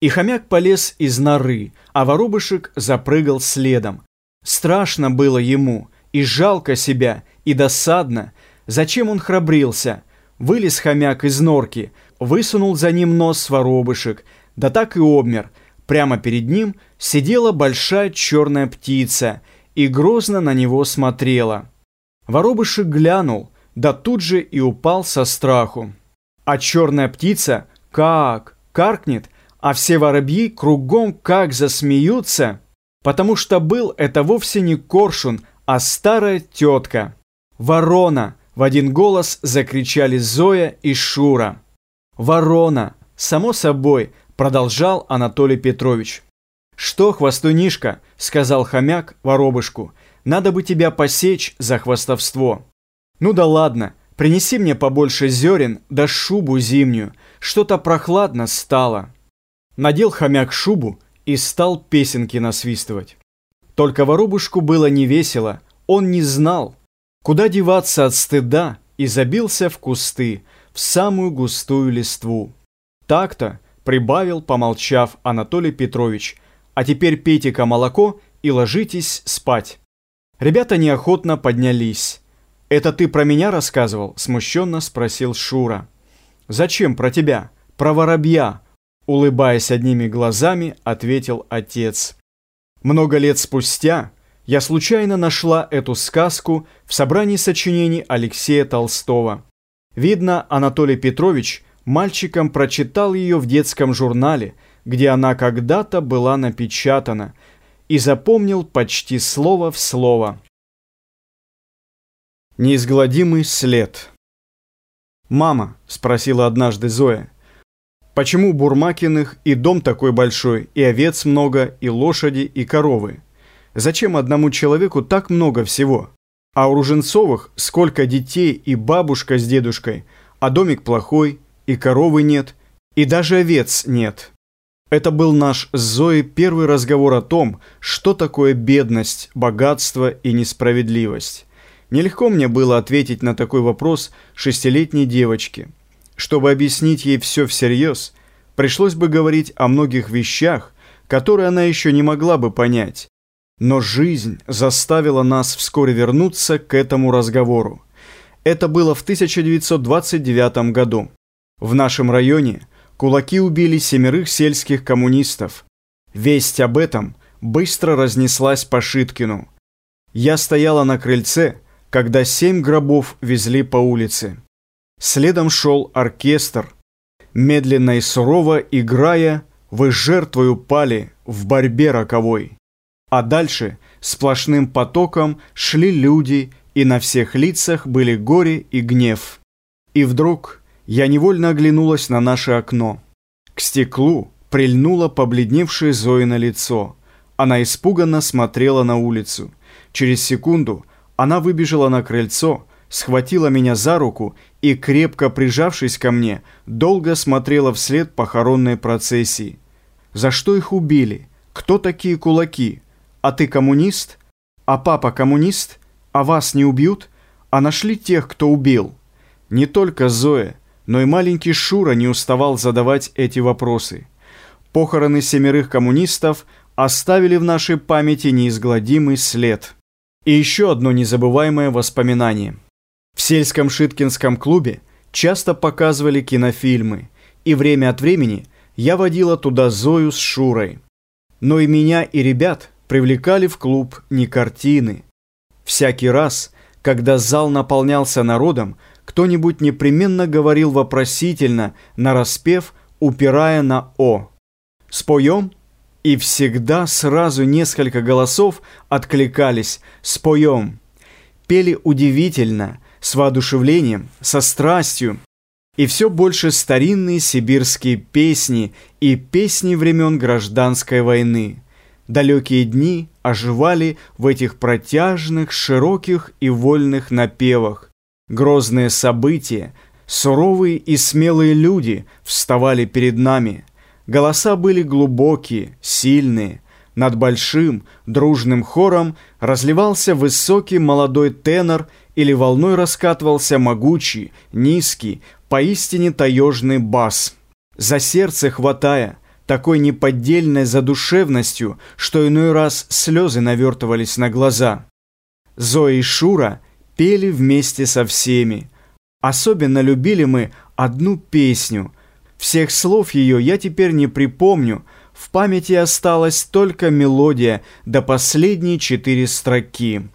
И хомяк полез из норы, а воробышек запрыгал следом. Страшно было ему, и жалко себя, и досадно. Зачем он храбрился? Вылез хомяк из норки, высунул за ним нос воробышек, да так и обмер. Прямо перед ним сидела большая черная птица и грозно на него смотрела. Воробышек глянул, да тут же и упал со страху. А черная птица как каркнет, а все воробьи кругом как засмеются, потому что был это вовсе не коршун, а старая тетка. «Ворона!» – в один голос закричали Зоя и Шура. «Ворона!» – само собой, продолжал Анатолий Петрович. «Что, хвостунишка?» – сказал хомяк воробышку. «Надо бы тебя посечь за хвостовство». «Ну да ладно, принеси мне побольше зерен да шубу зимнюю, что-то прохладно стало». Надел хомяк шубу и стал песенки насвистывать. Только воробушку было не весело, он не знал, куда деваться от стыда и забился в кусты, в самую густую листву. Так-то, прибавил, помолчав, Анатолий Петрович, а теперь пейте-ка молоко и ложитесь спать. Ребята неохотно поднялись. «Это ты про меня рассказывал?» – смущенно спросил Шура. «Зачем про тебя? Про воробья?» Улыбаясь одними глазами, ответил отец. Много лет спустя я случайно нашла эту сказку в собрании сочинений Алексея Толстого. Видно, Анатолий Петрович мальчиком прочитал ее в детском журнале, где она когда-то была напечатана, и запомнил почти слово в слово. Неизгладимый след. «Мама», — спросила однажды Зоя, — Почему Бурмакиных и дом такой большой, и овец много, и лошади, и коровы? Зачем одному человеку так много всего? А у Руженцовых сколько детей и бабушка с дедушкой, а домик плохой, и коровы нет, и даже овец нет. Это был наш с Зоей первый разговор о том, что такое бедность, богатство и несправедливость. Нелегко мне было ответить на такой вопрос шестилетней девочке – чтобы объяснить ей все всерьез, пришлось бы говорить о многих вещах, которые она еще не могла бы понять. Но жизнь заставила нас вскоре вернуться к этому разговору. Это было в 1929 году. В нашем районе кулаки убили семерых сельских коммунистов. Весть об этом быстро разнеслась по Шиткину. Я стояла на крыльце, когда семь гробов везли по улице. Следом шел оркестр, медленно и сурово играя, вы жертвою пали в борьбе роковой. А дальше сплошным потоком шли люди, и на всех лицах были горе и гнев. И вдруг я невольно оглянулась на наше окно. К стеклу прильнуло побледневшее Зоино лицо. Она испуганно смотрела на улицу. Через секунду она выбежала на крыльцо, схватила меня за руку и, крепко прижавшись ко мне, долго смотрела вслед похоронной процессии. За что их убили? Кто такие кулаки? А ты коммунист? А папа коммунист? А вас не убьют? А нашли тех, кто убил? Не только Зоя, но и маленький Шура не уставал задавать эти вопросы. Похороны семерых коммунистов оставили в нашей памяти неизгладимый след. И еще одно незабываемое воспоминание – в сельском Шиткинском клубе часто показывали кинофильмы, и время от времени я водила туда Зою с Шурой. Но и меня, и ребят привлекали в клуб не картины. Всякий раз, когда зал наполнялся народом, кто-нибудь непременно говорил вопросительно, нараспев, упирая на «о». «Споем?» И всегда сразу несколько голосов откликались «споем». Пели удивительно – с воодушевлением, со страстью, и все больше старинные сибирские песни и песни времен гражданской войны. Далекие дни оживали в этих протяжных, широких и вольных напевах. Грозные события, суровые и смелые люди вставали перед нами. Голоса были глубокие, сильные. Над большим, дружным хором разливался высокий молодой тенор – или волной раскатывался могучий, низкий, поистине таежный бас. За сердце хватая, такой неподдельной задушевностью, что иной раз слезы навертывались на глаза. Зоя и Шура пели вместе со всеми. Особенно любили мы одну песню. Всех слов ее я теперь не припомню, в памяти осталась только мелодия до последней четыре строки.